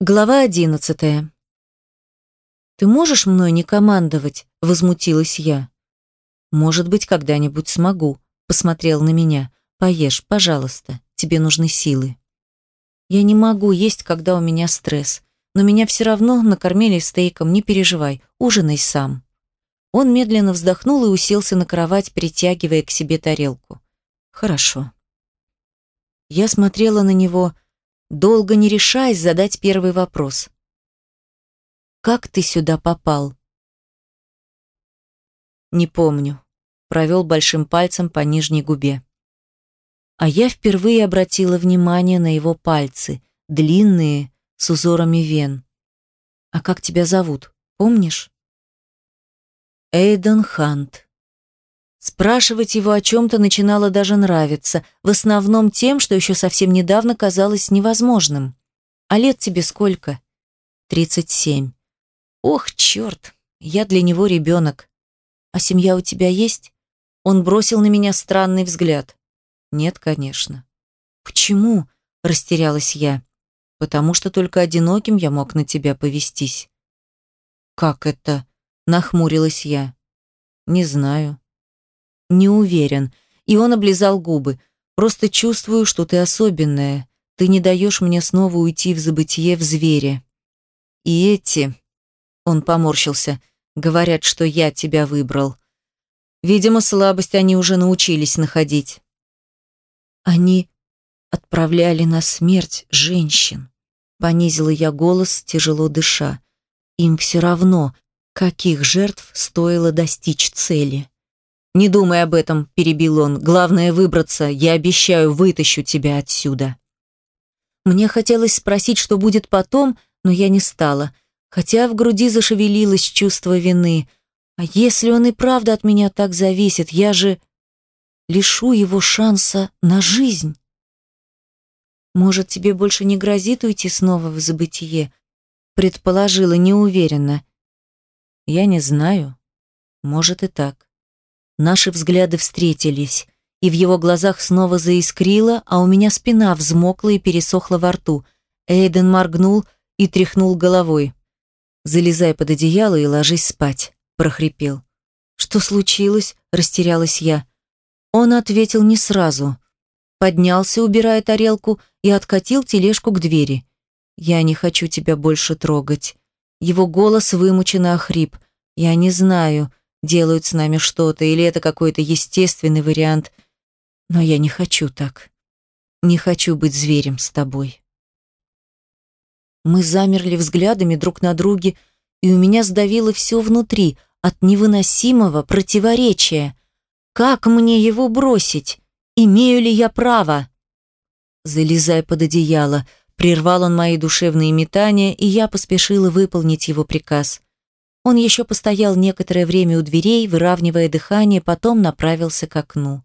Глава одиннадцатая. «Ты можешь мной не командовать?» – возмутилась я. «Может быть, когда-нибудь смогу», – посмотрел на меня. «Поешь, пожалуйста, тебе нужны силы». «Я не могу есть, когда у меня стресс, но меня все равно накормили стейком, не переживай, ужинай сам». Он медленно вздохнул и уселся на кровать, притягивая к себе тарелку. «Хорошо». Я смотрела на него, долго не решаясь задать первый вопрос. «Как ты сюда попал?» «Не помню», — провел большим пальцем по нижней губе. А я впервые обратила внимание на его пальцы, длинные, с узорами вен. «А как тебя зовут, помнишь?» Эйден Хант. Спрашивать его о чем-то начинало даже нравиться, в основном тем, что еще совсем недавно казалось невозможным. «А лет тебе сколько?» «Тридцать семь». «Ох, черт, я для него ребенок». «А семья у тебя есть?» Он бросил на меня странный взгляд. «Нет, конечно». «Почему?» – растерялась я. «Потому что только одиноким я мог на тебя повестись». «Как это?» – нахмурилась я. «Не знаю». Не уверен. И он облизал губы. Просто чувствую, что ты особенная. Ты не даешь мне снова уйти в забытие в звере. И эти... Он поморщился. Говорят, что я тебя выбрал. Видимо, слабость они уже научились находить. Они отправляли на смерть женщин. Понизила я голос, тяжело дыша. Им все равно, каких жертв стоило достичь цели. «Не думай об этом», – перебил он. «Главное выбраться. Я обещаю, вытащу тебя отсюда». Мне хотелось спросить, что будет потом, но я не стала, хотя в груди зашевелилось чувство вины. А если он и правда от меня так зависит, я же лишу его шанса на жизнь. Может, тебе больше не грозит уйти снова в забытие? Предположила неуверенно. Я не знаю. Может и так. Наши взгляды встретились, и в его глазах снова заискрило, а у меня спина взмокла и пересохла во рту. Эйден моргнул и тряхнул головой. «Залезай под одеяло и ложись спать», – прохрипел. «Что случилось?» – растерялась я. Он ответил не сразу. Поднялся, убирая тарелку, и откатил тележку к двери. «Я не хочу тебя больше трогать». Его голос вымученно охрип. «Я не знаю, делают с нами что-то, или это какой-то естественный вариант. Но я не хочу так. Не хочу быть зверем с тобой. Мы замерли взглядами друг на друге, и у меня сдавило все внутри от невыносимого противоречия. Как мне его бросить? Имею ли я право? Залезай под одеяло. Прервал он мои душевные метания, и я поспешила выполнить его приказ. Он еще постоял некоторое время у дверей, выравнивая дыхание, потом направился к окну.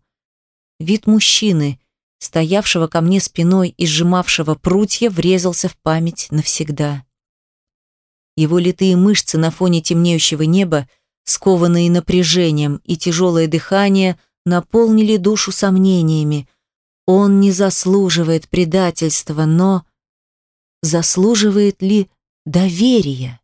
Вид мужчины, стоявшего ко мне спиной и сжимавшего прутья, врезался в память навсегда. Его литые мышцы на фоне темнеющего неба, скованные напряжением и тяжелое дыхание, наполнили душу сомнениями. Он не заслуживает предательства, но заслуживает ли доверия?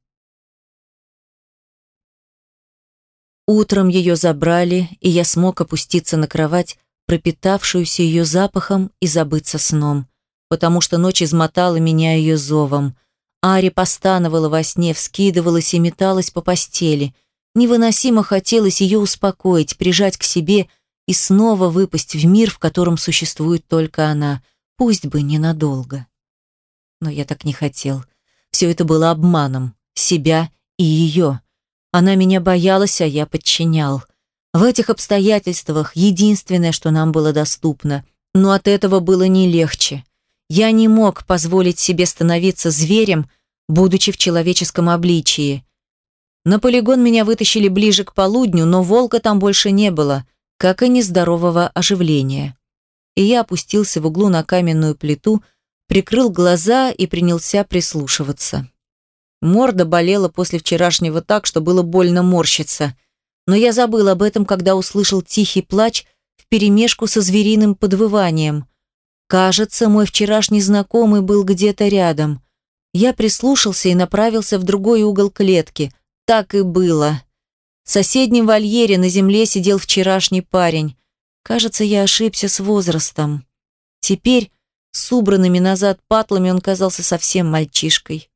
Утром ее забрали, и я смог опуститься на кровать, пропитавшуюся ее запахом, и забыться сном, потому что ночь измотала меня ее зовом. Ари постановала во сне, вскидывалась и металась по постели. Невыносимо хотелось ее успокоить, прижать к себе и снова выпасть в мир, в котором существует только она, пусть бы ненадолго. Но я так не хотел. Все это было обманом, себя и ее. Она меня боялась, а я подчинял. В этих обстоятельствах единственное, что нам было доступно. Но от этого было не легче. Я не мог позволить себе становиться зверем, будучи в человеческом обличии. На полигон меня вытащили ближе к полудню, но волка там больше не было, как и нездорового оживления. И я опустился в углу на каменную плиту, прикрыл глаза и принялся прислушиваться. Морда болела после вчерашнего так, что было больно морщиться. Но я забыл об этом, когда услышал тихий плач вперемешку со звериным подвыванием. Кажется, мой вчерашний знакомый был где-то рядом. Я прислушался и направился в другой угол клетки. Так и было. В соседнем вольере на земле сидел вчерашний парень. Кажется, я ошибся с возрастом. Теперь с убранными назад патлами он казался совсем мальчишкой.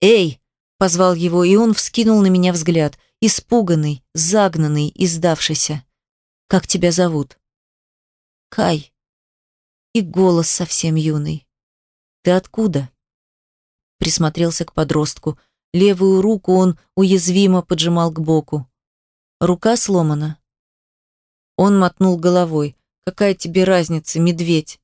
«Эй!» – позвал его, и он вскинул на меня взгляд, испуганный, загнанный и сдавшийся. «Как тебя зовут?» «Кай». И голос совсем юный. «Ты откуда?» Присмотрелся к подростку. Левую руку он уязвимо поджимал к боку. Рука сломана. Он мотнул головой. «Какая тебе разница, медведь?